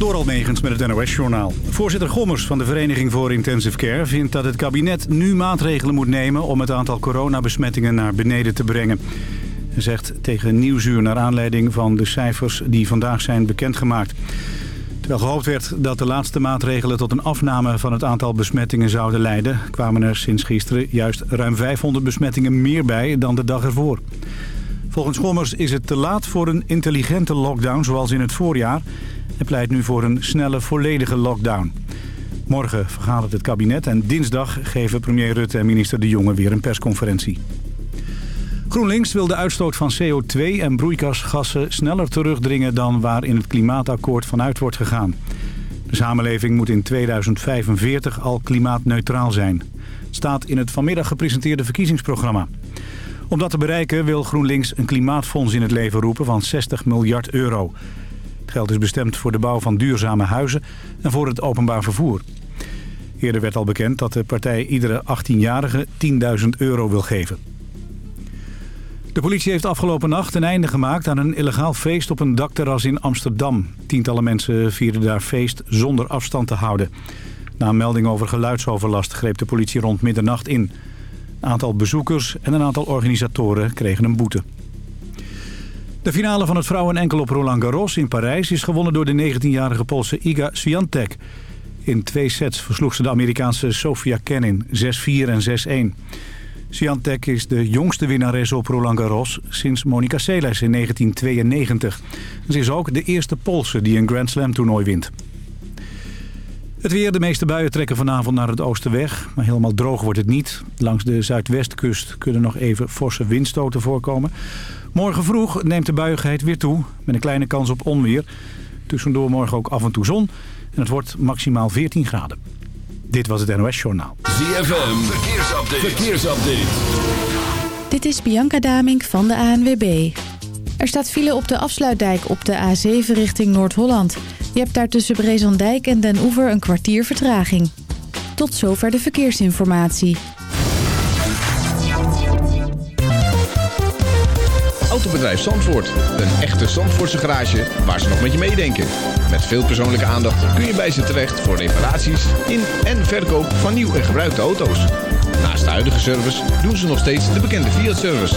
Door Almegens met het NOS-journaal. Voorzitter Gommers van de Vereniging voor Intensive Care vindt dat het kabinet nu maatregelen moet nemen om het aantal coronabesmettingen naar beneden te brengen. Hij zegt tegen Nieuwsuur naar aanleiding van de cijfers die vandaag zijn bekendgemaakt. Terwijl gehoopt werd dat de laatste maatregelen tot een afname van het aantal besmettingen zouden leiden... kwamen er sinds gisteren juist ruim 500 besmettingen meer bij dan de dag ervoor. Volgens Gommers is het te laat voor een intelligente lockdown zoals in het voorjaar... en pleit nu voor een snelle volledige lockdown. Morgen vergadert het kabinet en dinsdag geven premier Rutte en minister De Jonge weer een persconferentie. GroenLinks wil de uitstoot van CO2 en broeikasgassen sneller terugdringen dan waar in het klimaatakkoord vanuit wordt gegaan. De samenleving moet in 2045 al klimaatneutraal zijn. Staat in het vanmiddag gepresenteerde verkiezingsprogramma. Om dat te bereiken wil GroenLinks een klimaatfonds in het leven roepen van 60 miljard euro. Geld is bestemd voor de bouw van duurzame huizen en voor het openbaar vervoer. Eerder werd al bekend dat de partij iedere 18-jarige 10.000 euro wil geven. De politie heeft afgelopen nacht een einde gemaakt aan een illegaal feest op een dakterras in Amsterdam. Tientallen mensen vierden daar feest zonder afstand te houden. Na een melding over geluidsoverlast greep de politie rond middernacht in. Een aantal bezoekers en een aantal organisatoren kregen een boete. De finale van het vrouwen-enkel op Roland Garros in Parijs is gewonnen door de 19-jarige Poolse Iga Swiatek. In twee sets versloeg ze de Amerikaanse Sofia Kenin 6-4 en 6-1. Swiatek is de jongste winnares op Roland Garros sinds Monica Seles in 1992. Ze is ook de eerste Poolse die een Grand Slam toernooi wint. Het weer, de meeste buien trekken vanavond naar het oosten weg. Maar helemaal droog wordt het niet. Langs de zuidwestkust kunnen nog even forse windstoten voorkomen. Morgen vroeg neemt de buiigheid weer toe. Met een kleine kans op onweer. Tussendoor morgen ook af en toe zon. En het wordt maximaal 14 graden. Dit was het NOS Journaal. ZFM, verkeersupdate. verkeersupdate. Dit is Bianca Damink van de ANWB. Er staat file op de afsluitdijk op de A7 richting Noord-Holland. Je hebt daar tussen Brezandijk en Den Oever een kwartier vertraging. Tot zover de verkeersinformatie. Autobedrijf Zandvoort. Een echte Zandvoortse garage waar ze nog met je meedenken. Met veel persoonlijke aandacht kun je bij ze terecht voor reparaties in en verkoop van nieuw en gebruikte auto's. Naast de huidige service doen ze nog steeds de bekende Fiat-service.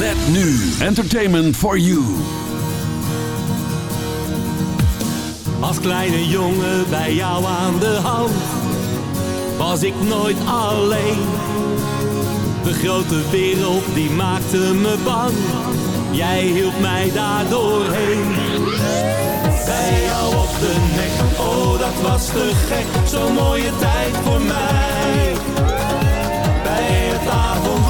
Met nu Entertainment for You. Als kleine jongen bij jou aan de hand was ik nooit alleen. De grote wereld die maakte me bang, jij hielp mij daar doorheen. Bij jou op de nek, oh dat was te gek, zo'n mooie tijd voor mij. Bij het avondlicht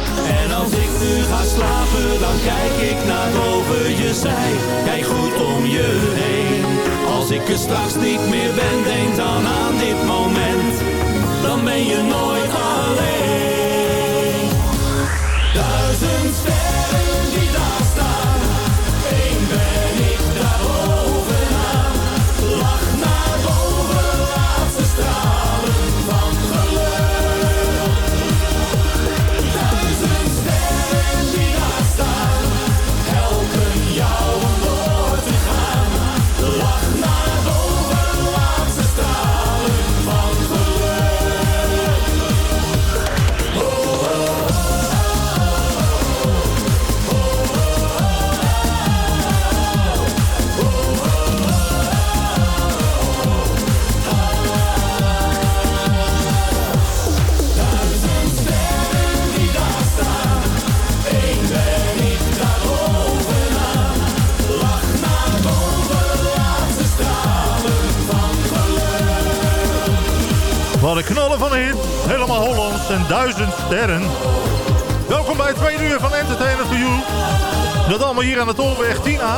Als ik nu ga slapen, dan kijk ik naar boven je zij. Kijk goed om je heen. Als ik er straks niet meer ben, denk dan aan dit moment. Dan ben je nooit Helemaal Hollands en duizend sterren. Welkom bij het tweede uur van Entertainer for You. Dat allemaal hier aan de Tolweg 10A.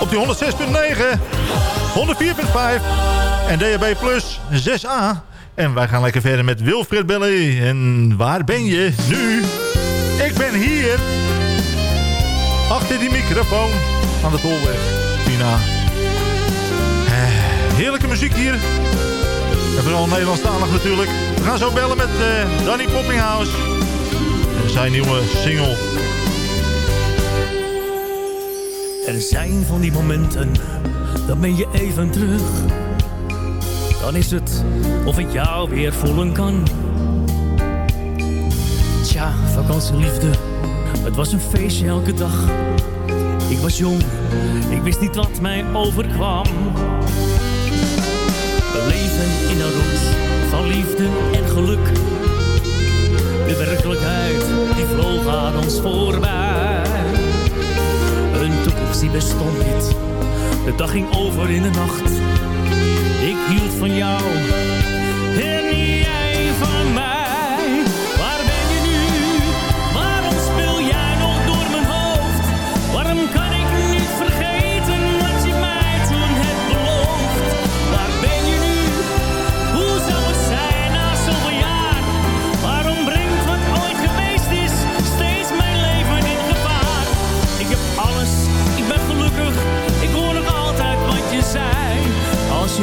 Op die 106.9, 104.5 en DHB Plus 6A. En wij gaan lekker verder met Wilfred Belly. En waar ben je nu? Ik ben hier. Achter die microfoon aan de Tolweg 10A. Eh, Heerlijke muziek hier. En vooral Nederlandstalig natuurlijk. We gaan zo bellen met eh, Danny Poppinghouse. En zijn nieuwe single. Er zijn van die momenten, dan ben je even terug. Dan is het of ik jou weer voelen kan. Tja, vakantieliefde, het was een feestje elke dag. Ik was jong, ik wist niet wat mij overkwam. In een roes van liefde en geluk. De werkelijkheid, die vloog aan ons voorbij. Een toekomst die bestond niet. De dag ging over in de nacht. Ik hield van jou.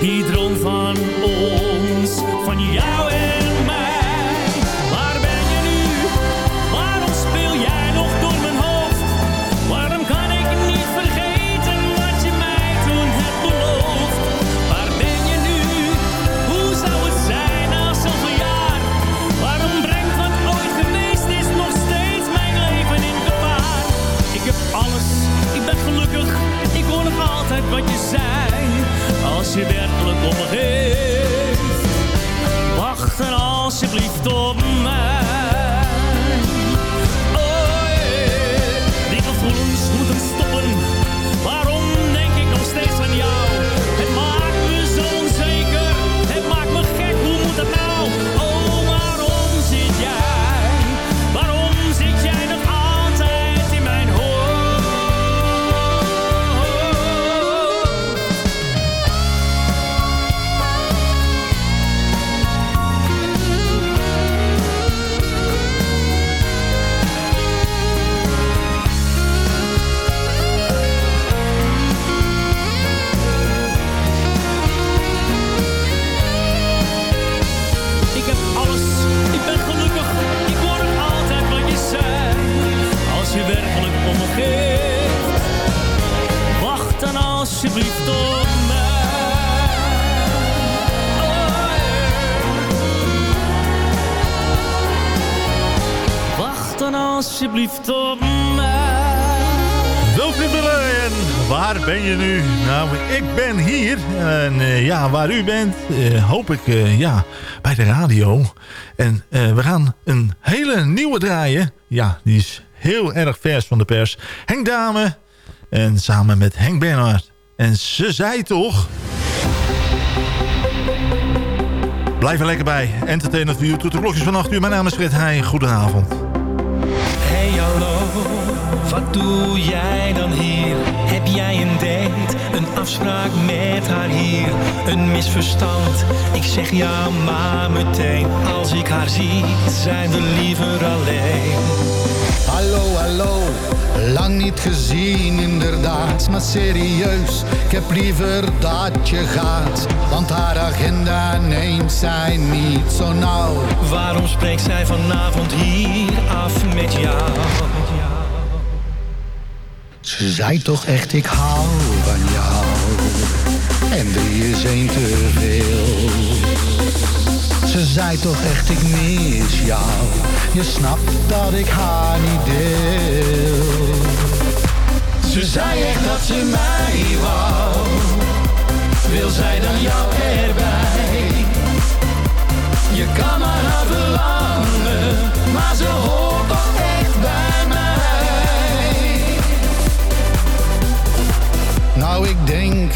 Die droom van ons, van jou en mij. Als je werkelijk om me geeft, wacht dan alsjeblieft op mij. Alsjeblieft op mij. En waar ben je nu? Nou, ik ben hier. En eh, ja, waar u bent, eh, hoop ik eh, ja, bij de radio. En we gaan een hele nieuwe draaien. Ja, die is heel erg vers van de pers. Henk Dame. En samen met Henk Bernhard. En ze zei toch... Blijf er lekker bij. Entertainment voor u tot de klokjes van 8 uur. Mijn naam is Fred Heij. Goedenavond. Hallo, wat doe jij dan hier? Heb jij een date, een afspraak met haar hier? Een misverstand, ik zeg ja maar meteen Als ik haar zie, zijn we liever alleen Hallo, hallo, lang niet gezien inderdaad, maar serieus, ik heb liever dat je gaat, want haar agenda neemt zij niet zo nauw. Waarom spreekt zij vanavond hier af met jou? Ze zei toch echt, ik hou van jou, en drie is één te veel. Ze zei toch echt, ik mis jou, je snapt dat ik haar niet deel. Ze zei echt dat ze mij wou, wil zij dan jou erbij? Je kan maar haar verlangen, maar ze hoort Nou, ik denk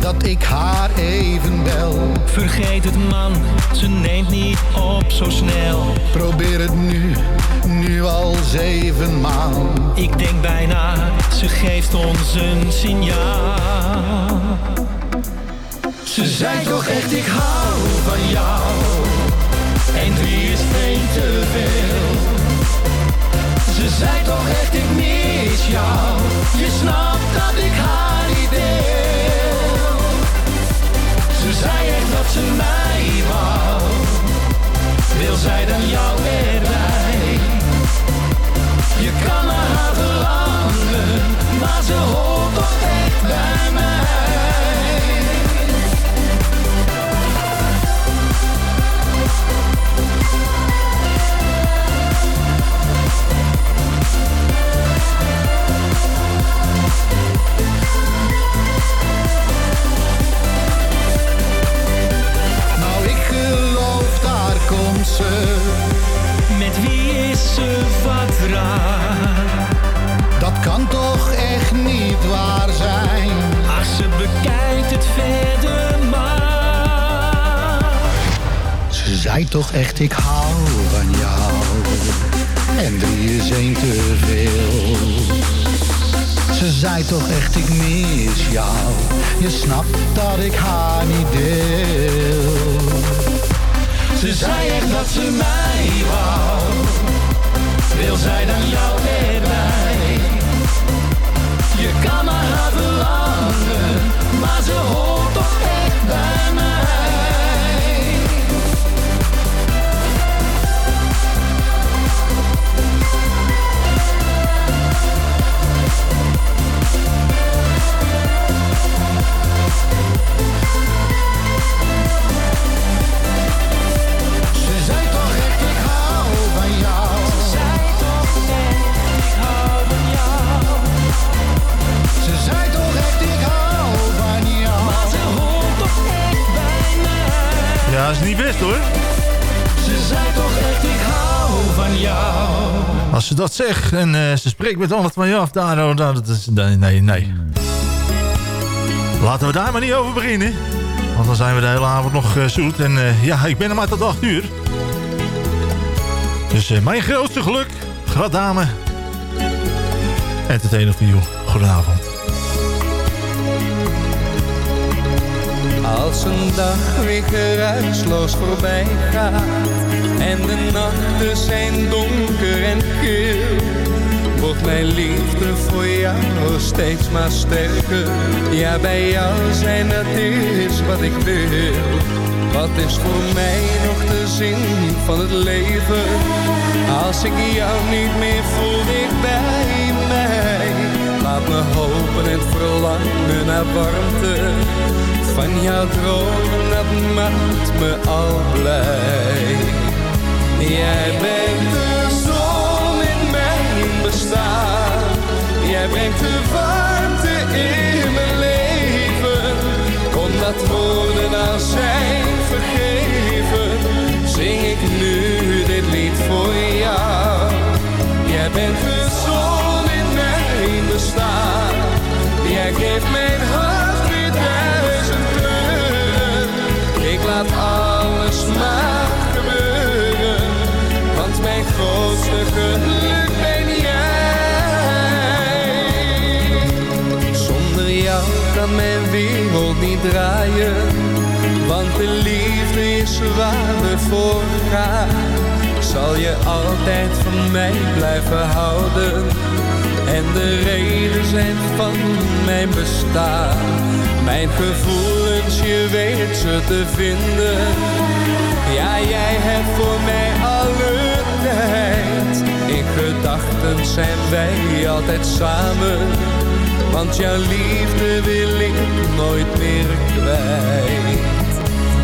dat ik haar even bel. Vergeet het man, ze neemt niet op zo snel Probeer het nu, nu al zevenmaal. Ik denk bijna, ze geeft ons een signaal Ze zei toch echt, ik hou van jou. En drie is één te veel. Ze zei toch echt, ik Je snapt dat ik haar niet deel. Ze zei echt dat ze mij wou. Wil zij dan jou erbij? Je kan naar haar verlangen, maar ze hoort toch echt bij mij. Toch echt, ik hou van jou. En drie is één te veel. Ze zei toch echt, ik mis jou. Je snapt dat ik haar niet deel. Ze zei echt dat ze mij wou. Wil zij dan jou erbij? Je kan maar haar maar ze hoort toch echt is niet best hoor. Ze zei toch echt, ik hou van jou. Als ze dat zegt en eh, ze spreekt met alles van je af, daar, nou, dat is, nee, nee, nee. Laten we daar maar niet over beginnen. Want dan zijn we de hele avond nog eh, zoet. En eh, ja, ik ben er maar tot 8 uur. Dus mijn grootste geluk, grad dame. Entertainer voor jou. Goedenavond. Als een dag weer geruisloos voorbij gaat En de nachten zijn donker en kil Wordt mijn liefde voor jou steeds maar sterker. Ja, bij jou zijn dat is wat ik wil. Wat is voor mij nog de zin van het leven? Als ik jou niet meer voel dicht bij mij Laat me hoop en verlangen naar warmte. Van jouw dromen, dat maakt me al blij. Jij bent de zon in mijn bestaan. Jij brengt de warmte in mijn leven. Omdat woorden al zijn vergeven, zing ik nu dit lied voor jou. Jij bent de zon in mijn bestaan. Jij geeft mijn laat alles maar gebeuren. Want mijn grootste geluk ben jij. Zonder jou kan mijn wereld niet draaien. Want de liefde is waar we voor gaan. Zal je altijd van mij blijven houden. En de reden zijn van mijn bestaan. Mijn gevoelens, je weet ze te vinden. Ja, jij hebt voor mij alle tijd. In gedachten zijn wij altijd samen. Want jouw liefde wil ik nooit meer kwijt.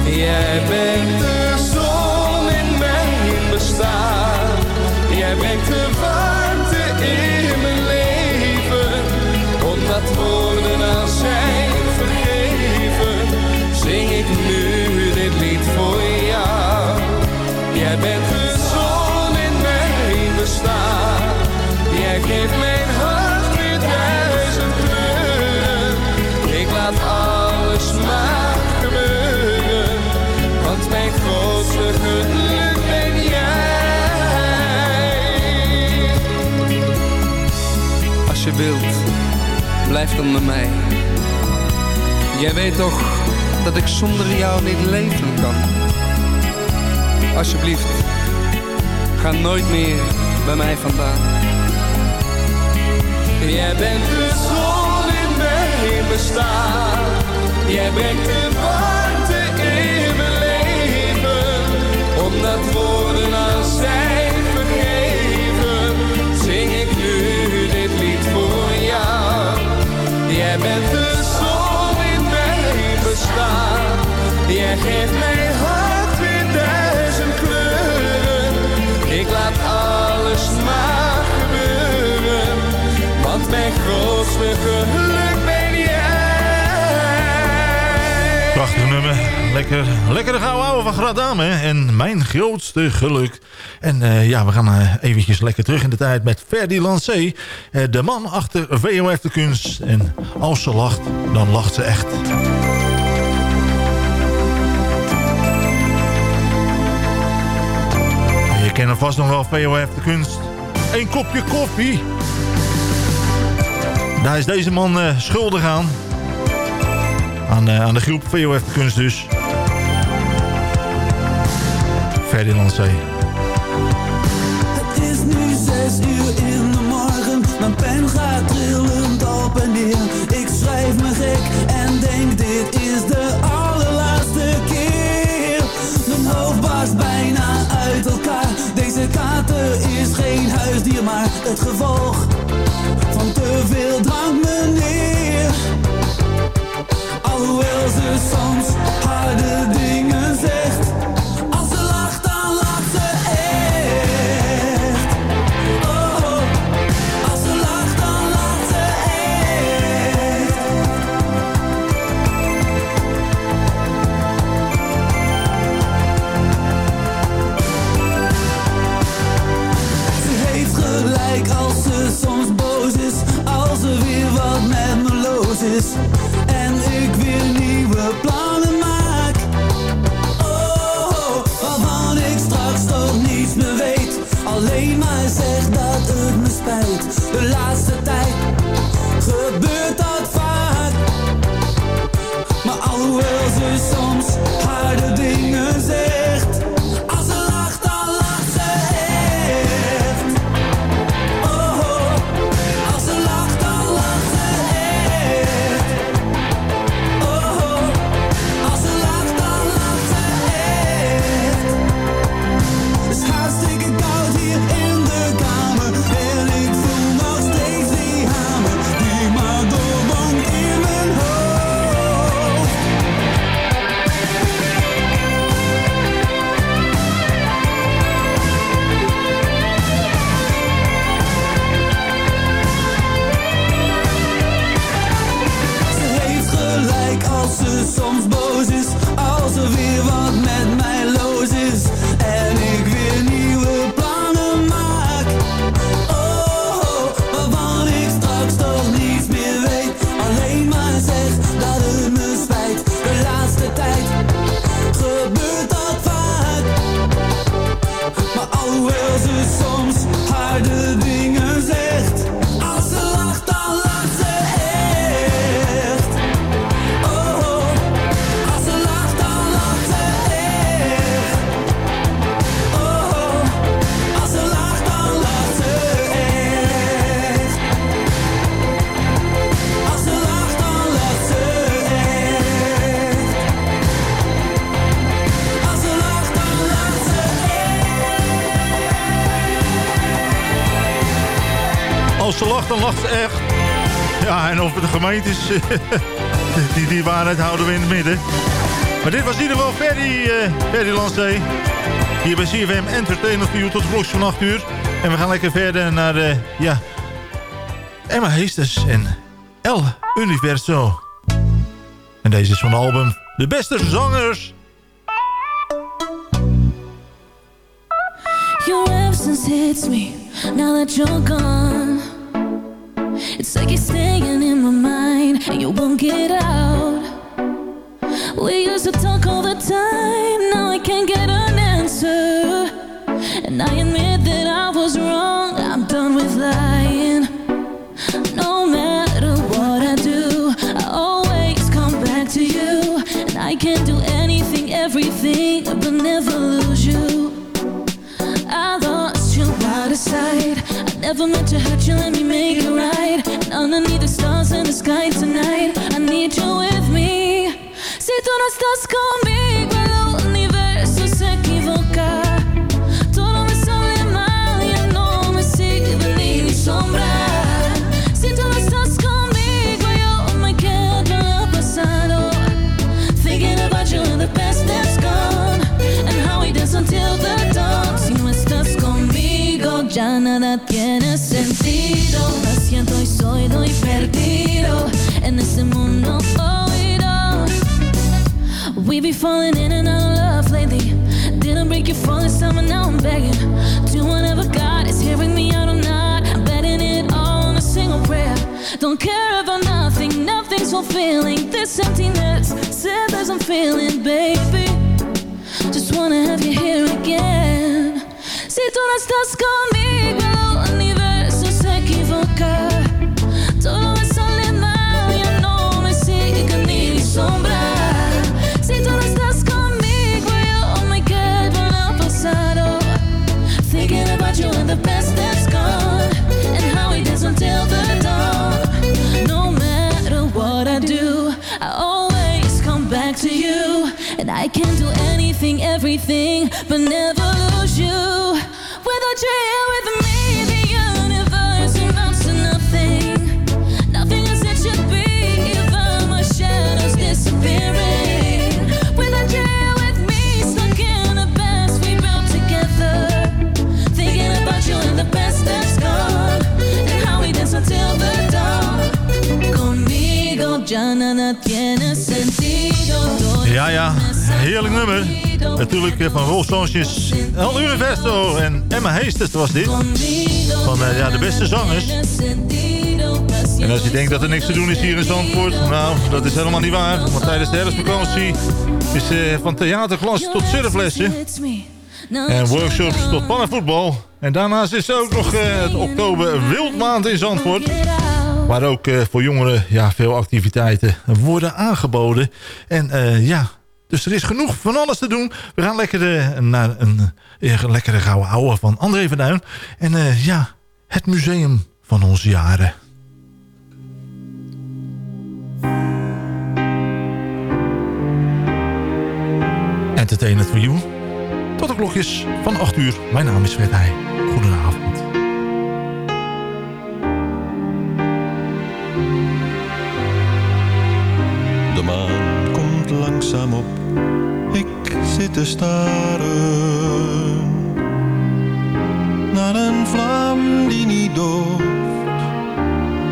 Jij bent de zon in mijn bestaan. Jij brengt de warmte in dan mij. Jij weet toch dat ik zonder jou niet leven kan. Alsjeblieft, ga nooit meer bij mij vandaan. Jij bent de zon in mijn bestaan. Jij brengt de warmte in mijn leven. Omdat woorden Jij bent de zon in mijn bestaan. Jij geeft mijn hart weer duizend kleuren. Ik laat alles maar gebeuren. Want mijn grootste geluk ben jij. Prachtig nummer. Lekker, lekkere gouden ouwe van Gradame. En mijn grootste geluk. En eh, ja, we gaan eh, eventjes lekker terug in de tijd met Ferdi Lancé. Eh, de man achter VOF de kunst. En als ze lacht, dan lacht ze echt. Je kent hem vast nog wel, VOF de kunst. Eén kopje koffie. Daar is deze man schuldig aan. Aan, aan de groep VOF de kunst dus. Ferdinand C. Nu zes uur in de morgen, mijn pen gaat trillend op en neer. Ik schrijf me gek en denk dit is de allerlaatste keer. Mijn hoofd barst bijna uit elkaar, deze kater is geen huisdier, maar het gevolg van te veel drank meneer. Alhoewel ze soms harde dingen zegt, En ik weer nieuwe plannen maak. Oh, waarvan ik straks toch niets meer weet. Alleen maar zeg dat het me spijt. The songs. Ja, en of het de gemeente is, die, die waarheid houden we in het midden. Maar dit was in ieder geval Ferry, eh Ferry Lancé. Hier bij CFM Entertainment u tot de klok van 8 uur. En we gaan lekker verder naar, eh, ja, Emma Heesters en El Universo. En deze is van het album De Beste Zangers. Your absence hits me now that you're gone. It's like you're staying in my mind and you won't get out. We used to talk all the time, now I can't get an answer. And I admit that I was wrong, I'm done with lying. No matter what I do, I always come back to you. And I can do anything, everything, but never lose you. I lost you out of sight. I never meant to hurt you, let me make it right. Underneath the stars in the sky tonight, I need you with me. Si tú no estás conmigo, We be falling in and out of love lately. Didn't break your fall this and now I'm begging. Do whatever God is hearing me out or not? I'm betting it all on a single prayer. Don't care about nothing, nothing's fulfilling. This emptiness, sadness I'm feeling, baby. Just wanna have you here again. Si tú no estás conmigo, can do anything, everything But never lose you. Without you here Ja, ja, heerlijk nummer. Natuurlijk eh, van Rolf Sanchez, El Universo en Emma Heesters was dit. Van eh, ja, de beste zangers. En als je denkt dat er niks te doen is hier in Zandvoort, nou, dat is helemaal niet waar. Want tijdens de herfstvakantie is eh, van theaterklas tot surflessen. En workshops tot pannenvoetbal. En daarnaast is er ook nog het oktober wildmaand in Zandvoort. Waar ook eh, voor jongeren ja, veel activiteiten worden aangeboden. En eh, ja, dus er is genoeg van alles te doen. We gaan lekker eh, naar een, lekkere gouden ouwe van André van Duin. En ja, het museum van onze jaren. Entertainment for you. Tot de klokjes van 8 uur. Mijn naam is Fred Heij. Op, ik zit te staren naar een vlam die niet dooft.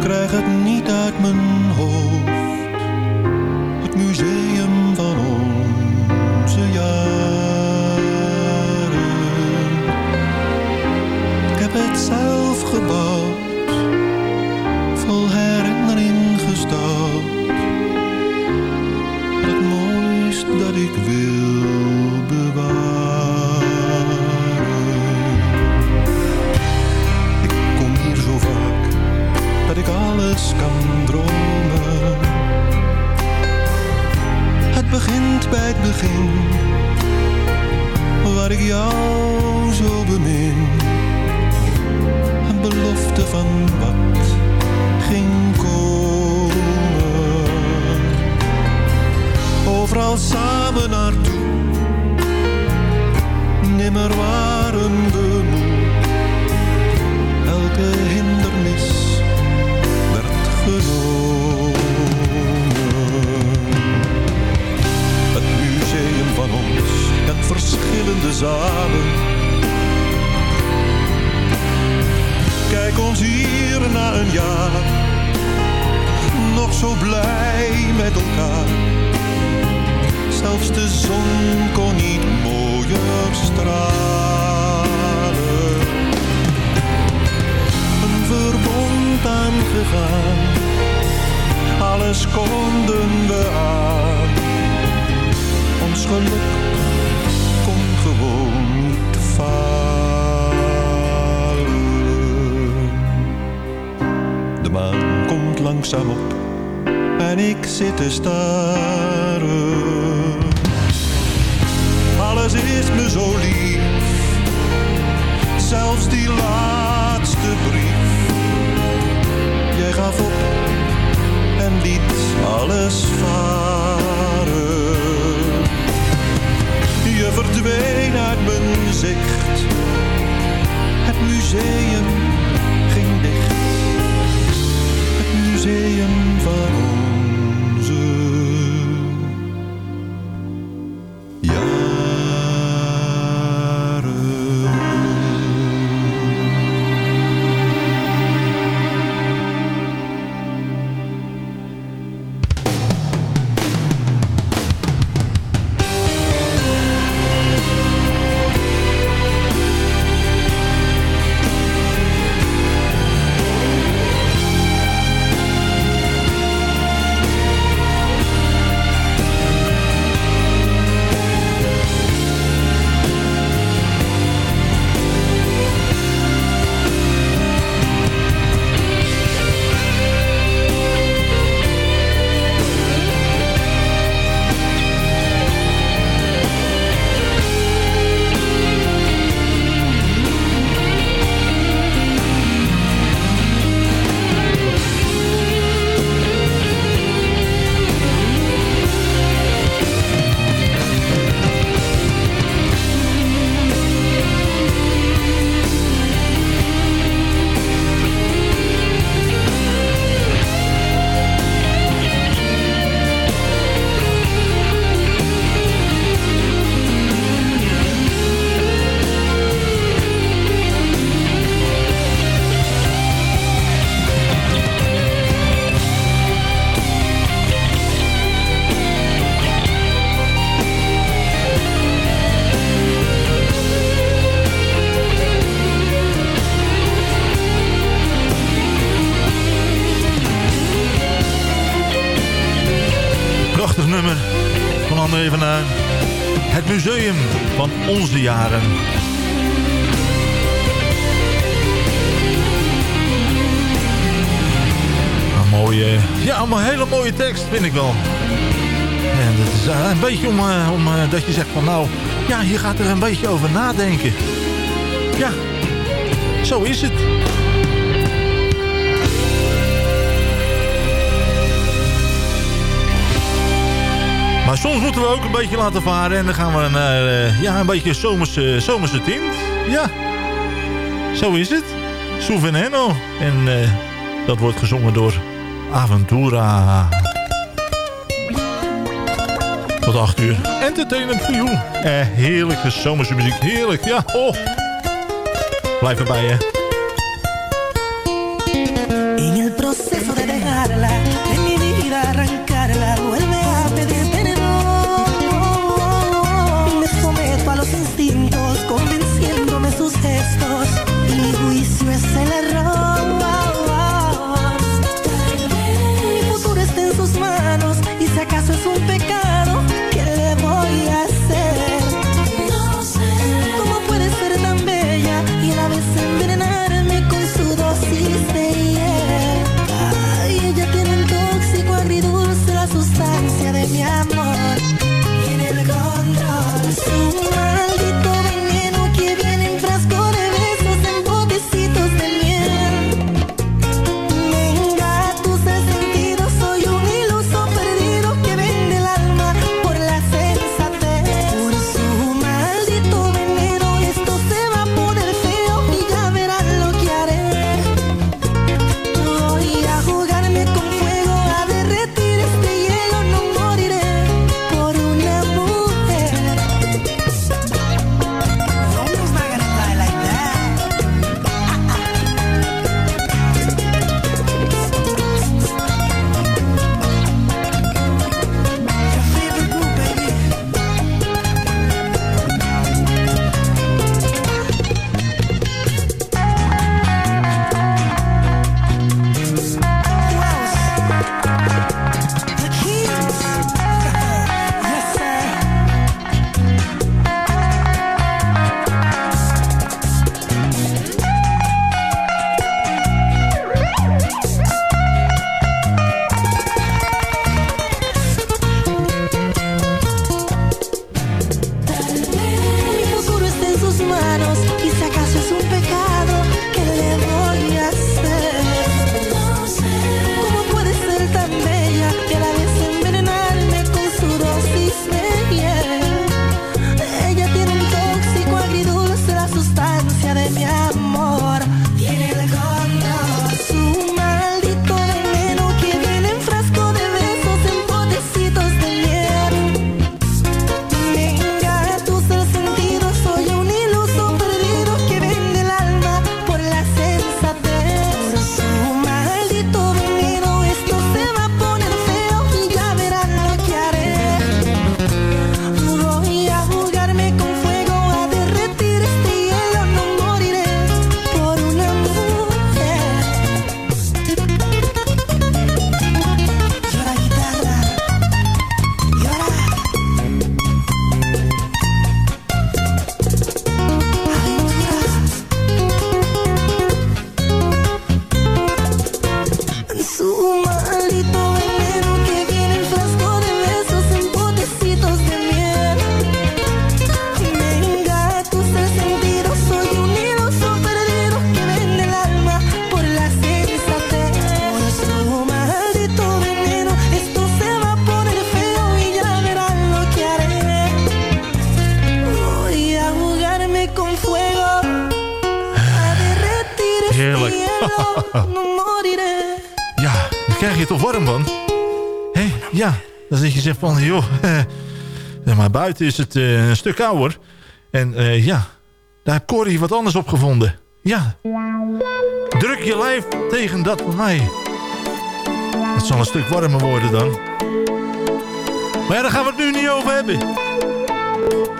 Krijg het niet uit mijn hoofd, het museum van onze jaren. Ik heb het zelf gebouwd, dat ik wil bewaren. Ik kom hier zo vaak dat ik alles kan dromen. Het begint bij het begin, waar ik jou jaren. Een mooie, ja, allemaal hele mooie tekst vind ik wel. En dat is eh, een beetje om, eh, om, eh, dat je zegt van nou, ja, je gaat er een beetje over nadenken. Ja, zo is het. Maar soms moeten we ook een beetje laten varen. En dan gaan we naar eh, ja, een beetje zomerse, eh, zomerse tint. Ja, zo is het. Souveneno. En eh, dat wordt gezongen door Aventura. Tot 8 uur. Entertainment for. Eh, heerlijke zomerse muziek. Heerlijk, ja. Oh. Blijf erbij, hè. Toch warm van. Hé, ja. Dan zit je zegt van, joh, maar buiten is het eh, een stuk kouder. En eh, ja, daar heeft Corrie wat anders op gevonden. Ja, druk je lijf tegen dat van mij. Het zal een stuk warmer worden dan. Maar ja, daar gaan we het nu niet over hebben.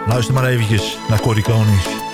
Luister maar eventjes naar Corrie Konings.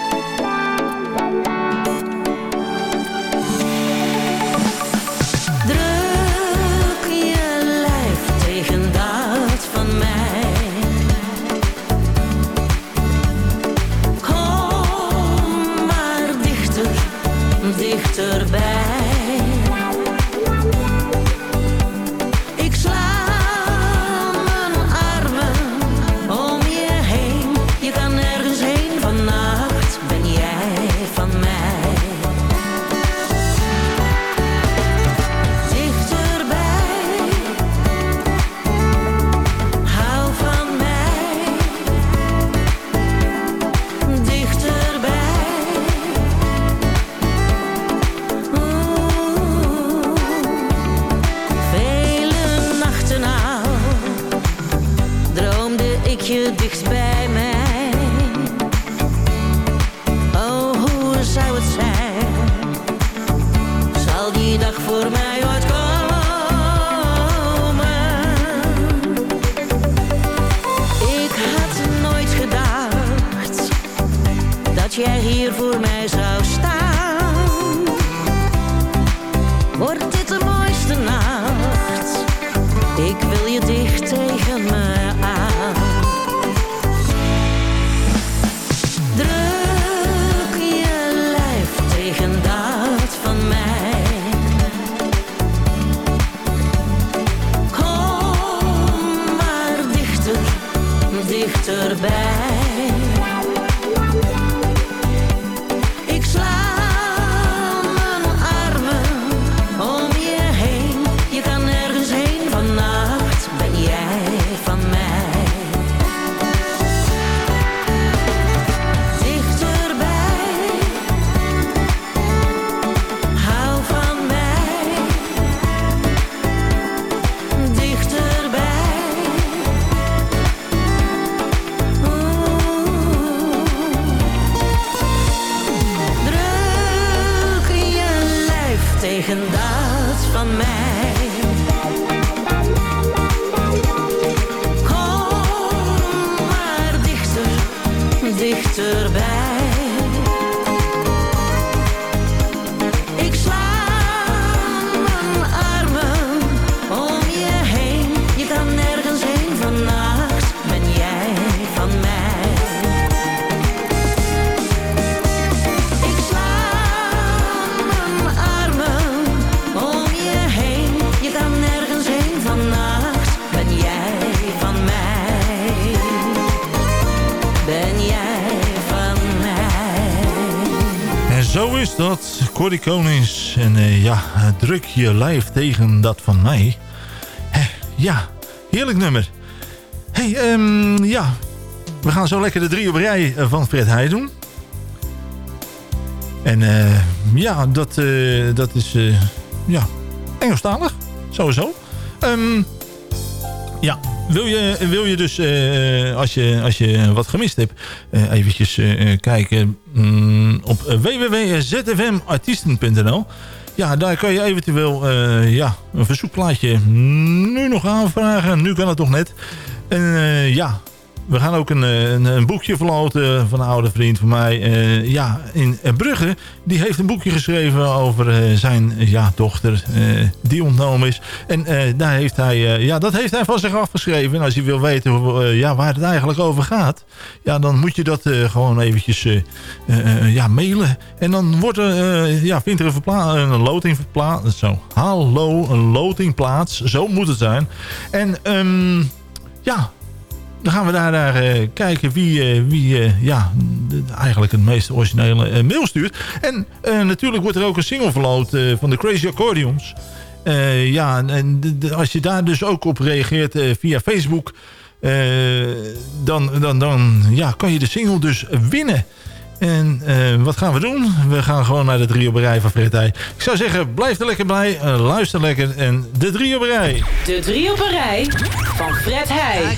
Zo is dat, Corrie Konings. En eh, ja, druk je lijf tegen dat van mij. Ja, heerlijk nummer. hey, ehm, ja, we gaan zo lekker de drie op rij eh, van Fred Heij doen. En eh, ja, dat, dat is ja, Engelstalig, sowieso. Ehm, ja, wil je, wil je dus, als, je, als je wat gemist hebt, eventjes kijken mm, op www.zfmartiesten.nl. Ja, daar kan je eventueel eh, ja, een verzoekplaatje nu nog aanvragen. Nu kan het toch net. En eh, ja, we gaan ook een, eh, een, een boekje verloten van een oude vriend van mij. eh, ja, in Brugge. Die heeft een boekje geschreven over eh, zijn ja, dochter eh, die ontnomen is. En eh, daar heeft hij, eh, ja, dat heeft hij van zich afgeschreven. En als je wil weten eh, ja, waar het eigenlijk over gaat... Ja, dan moet je dat eh, gewoon eventjes eh, eh, eh, ja, mailen. En dan wordt er, eh, ja, vindt er een, loting verplaatst. Zo, hallo, een loting plaats. Zo moet het zijn. En ehm, ja, dan gaan we daar, daar eh, kijken wie, eh, wie eh, ja, eigenlijk het meest originele mail stuurt. En natuurlijk wordt er ook een single verloot van de Crazy Accordions. Ja, en als je daar dus ook op reageert via Facebook... dan, dan, dan ja, kan je de single dus winnen. En eh, wat gaan we doen? We gaan gewoon naar de driehoberij van Fred Heij. Ik zou zeggen, blijf er lekker bij, eh, luister lekker en de driehoberij. De driehoberij van Fred Heij.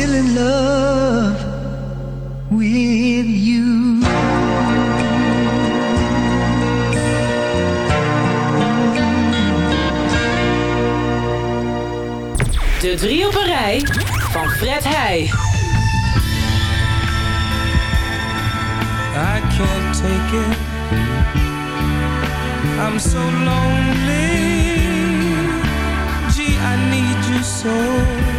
still in love with you. De drie op een rij van Fred Heij. I can't take it. I'm so lonely. Gee, I need you so.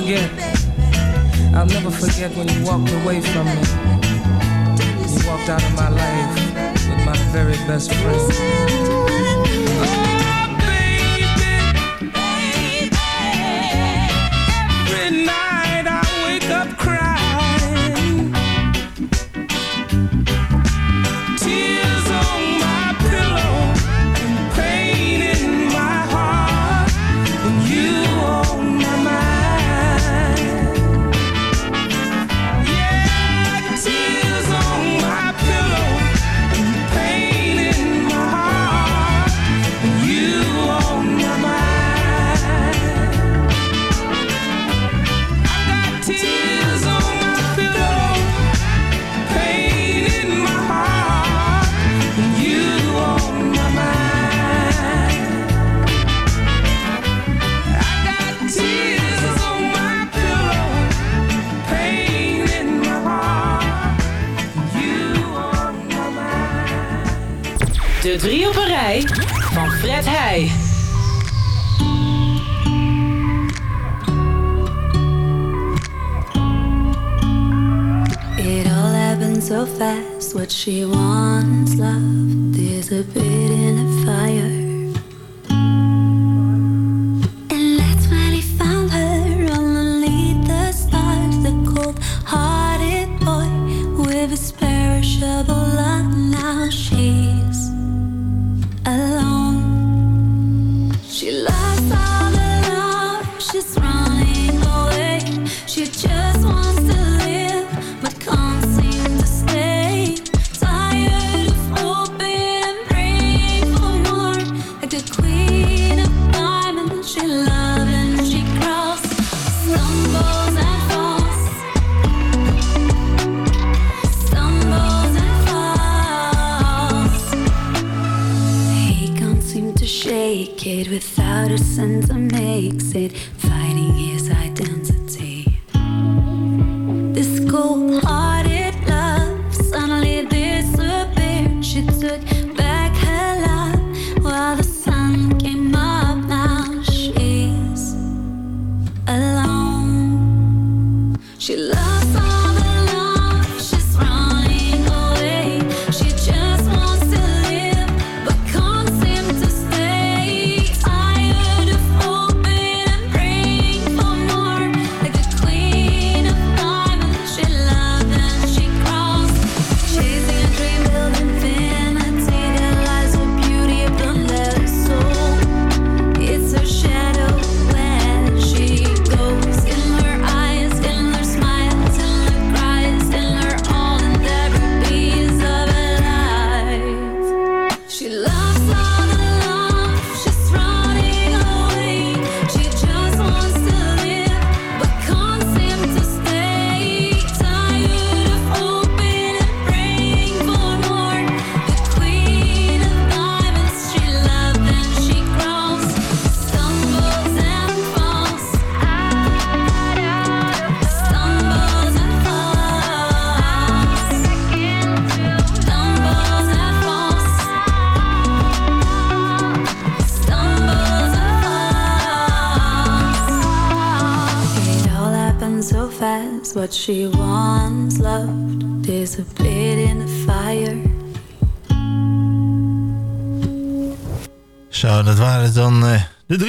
forget. I'll never forget when you walked away from me. You walked out of my life with my very best friend. De drie op een rij van Fred Heij. It all happened so fast. What she wants, love, disappeared in a fire.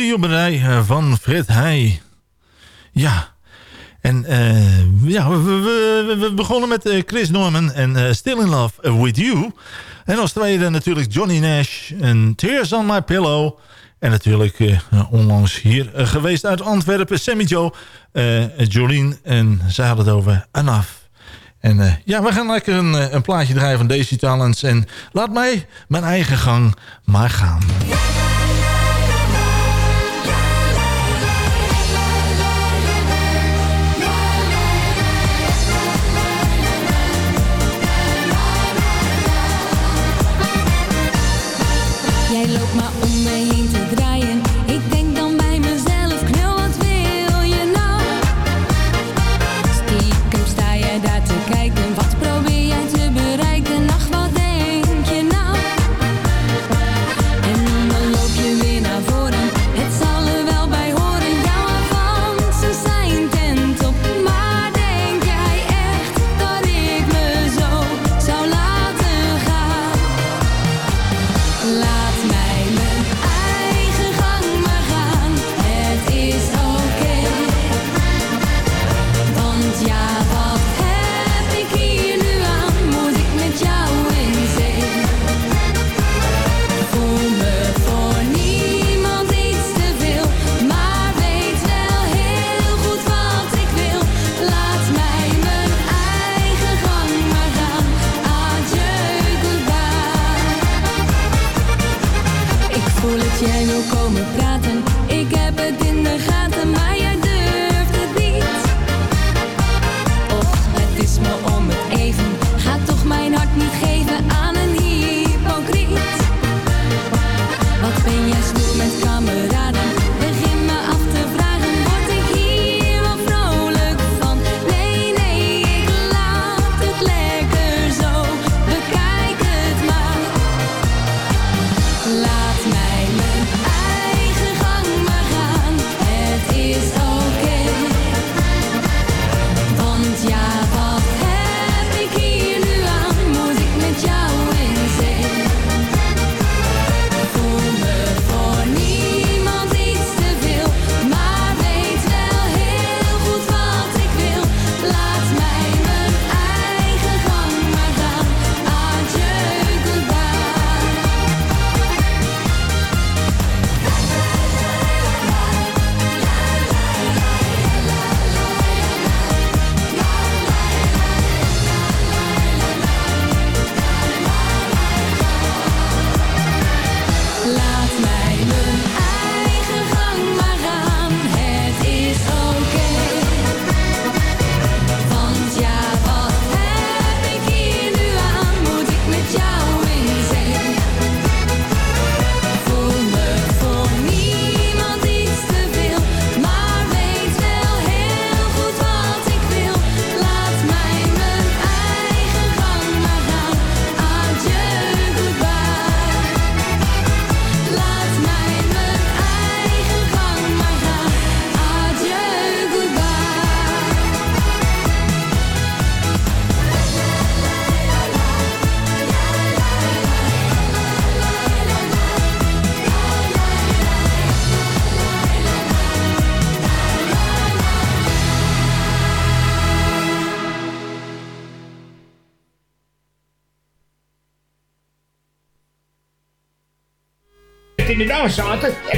jubilee eh, van Fred Heij. Ja, en uh, ja, we, we, we, begonnen met eh, Chris Norman en Still in Love With You. En als tweede natuurlijk Johnny Nash en Tears on My Pillow. En natuurlijk onlangs hier geweest uit Antwerpen, Sammy Joe, Jolien. En zij hadden het over Enough. En uh, ja, we gaan lekker een, een plaatje draaien van Daisy Talents. En laat mij mijn eigen gang maar gaan.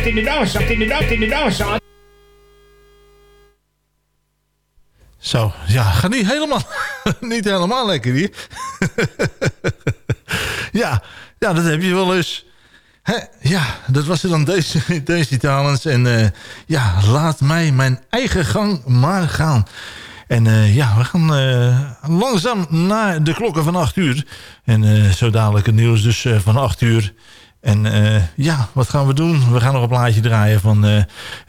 In de dans zat, in de dans, in de. Zo, ja, gaat niet helemaal, niet helemaal lekker hier. ja, ja, dat heb je wel eens. Ja, dat was er dan deze, deze talents. En eh, ja, laat mij mijn eigen gang maar gaan. En eh, ja, we gaan eh, langzaam naar de klokken van 8 uur. En zo dadelijk het nieuws dus van 8 uur. En eh, ja, wat gaan we doen? We gaan nog een plaatje draaien van eh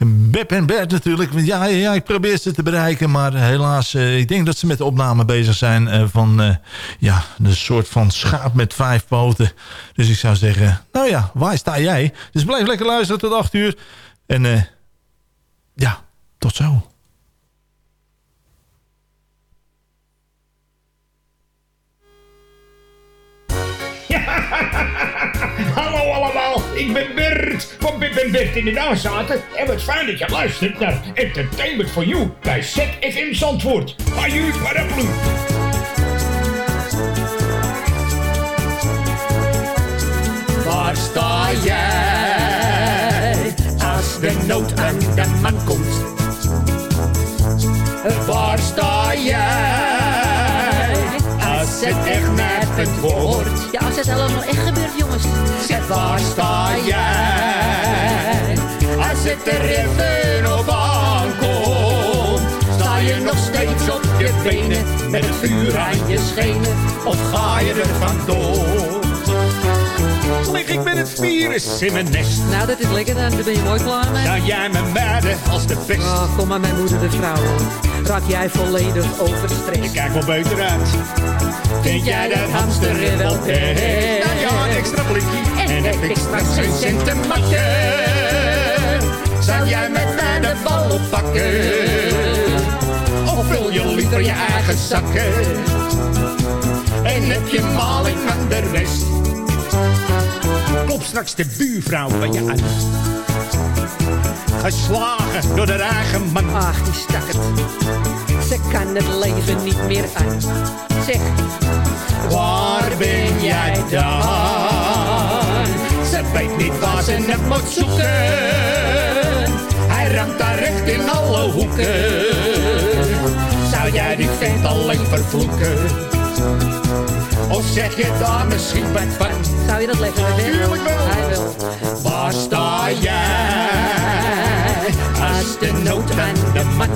Beb en Bert natuurlijk. Ja, ja, ja, ik probeer ze te bereiken. Maar helaas, eh, ik denk dat ze met de opname bezig zijn van ja, een soort van schaap met vijf poten. Dus ik zou zeggen, nou ja, waar sta jij? Dus blijf lekker luisteren tot 8 uur. En ja, tot zo. Ik ben Bert van Bip en Bert in de Nazaten. En wat fijn dat je luistert naar Entertainment for You bij ZFM Zandvoort. Aju paraplu. Waar sta jij als de nood aan de man komt? Waar sta jij Ja, als het allemaal echt gebeurt, jongens. Zeg, waar sta jij als het er even op aankomt? Sta je nog steeds op je benen met het vuur aan je schenen? Of ga je er vandoor? Lig ik met het virus in mijn nest? Nou, dat is lekker dan. Daar ben je mooi klaar mee. Zou jij me meiden als de best? Oh, kom maar, mijn moeder de vrouw. Raak jij volledig overstrekt? Ik kijk wel beter uit. Vind jij dat hamster er wel best? Nou ja, een extra blikje. En heb ik straks geen cent te makken? Zou jij met mij de bal oppakken? Of vul je liever je eigen zakken? En heb je maling van de rest? Klop straks de buurvrouw van je aan. Geslagen door de eigen man. Ach, die stakkert. Ze kan het leven niet meer aan. Zeg, Waar ben jij dan? Ze weet niet waar ze het moet zoeken. Hij ramt daar recht in alle hoeken. Zou jij die vent alleen vervloeken? Of zeg je daar misschien wat van? zou je dat leggen? Tuurlijk wel. Hij wil. Waar sta jij als de nood aan de man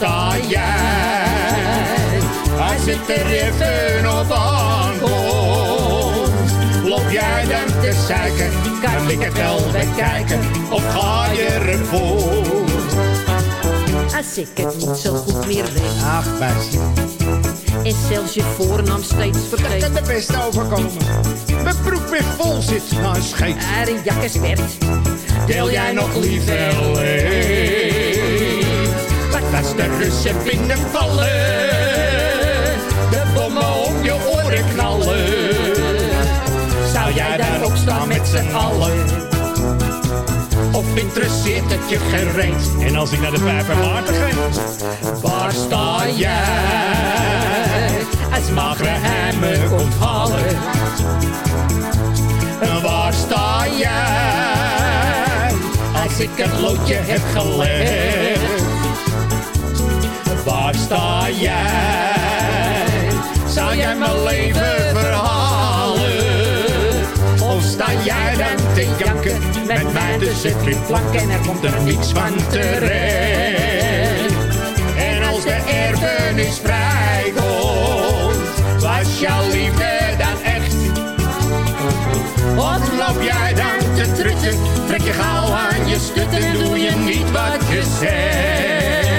sta jij als het er even op aankomt? Loop jij dan te zeiken, kan ik het wel bekijken? Of ga je ervoor? Als ik het niet zo goed meer weet. Ach, meisje. En zelfs je voornaam steeds Dat vergeet. kan de beste overkomen. Mijn broek weer vol zit een scheet. Er een jakkes werd. Deel jij nog liever leef? Als de Russen binnenvallen? De bommen om je oren knallen. Zou jij daar ook staan met z'n allen? Of interesseert het je gereed? En als ik naar de water ga, waar sta jij? Als magere hemmen komt halen. En waar sta jij? Als ik het loodje heb gelegd. Waar sta jij? Zou jij mijn leven verhalen? Of sta jij dan te janken met mij tussen twee planken en er komt er niets van terecht? En als de erfenis vrijkomt, was jouw liefde dan echt? Of loop jij dan te trutten, trek je gauw aan je stutten, doe je niet wat je zegt?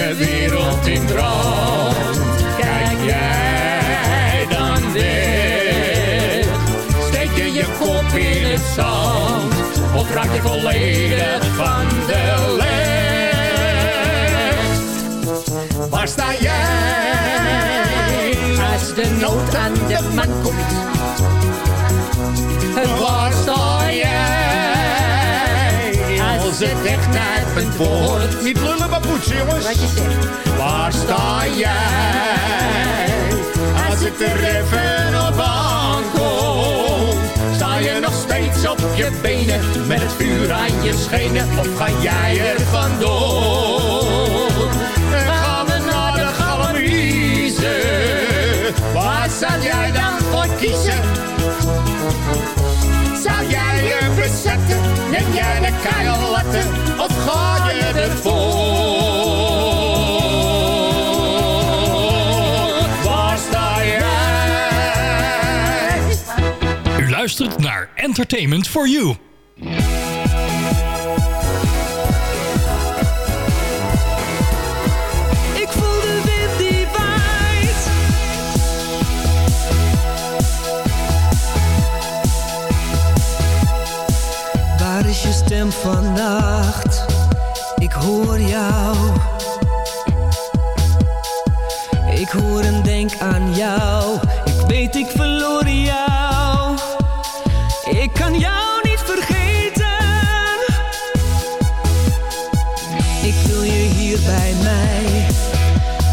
De wereld in brand, kijk jij dan weg? Steek je je kop in het zand, of raak je volledig het echt nijpend wordt? Niet lullen maar poetsen jongens. Wat je zegt. Waar sta jij als het er even op aankomt? Sta je nog steeds op je benen met het vuur aan je schenen? Of ga jij er vandoor? En gaan we naar de Galamise? Waar zou jij dan voor kiezen? Zou jij verzetten? Neem jij de keilletten? Of ga je ervoor? Waar sta jij? U luistert naar Entertainment for You. Vannacht? Ik hoor jou. Ik hoor en denk aan jou. Ik weet ik verloor jou. Ik kan jou niet vergeten. Ik wil je hier bij mij.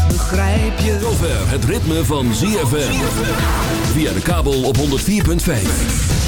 Begrijp je? Zover het ritme van ZFM. Via de kabel op 104.5.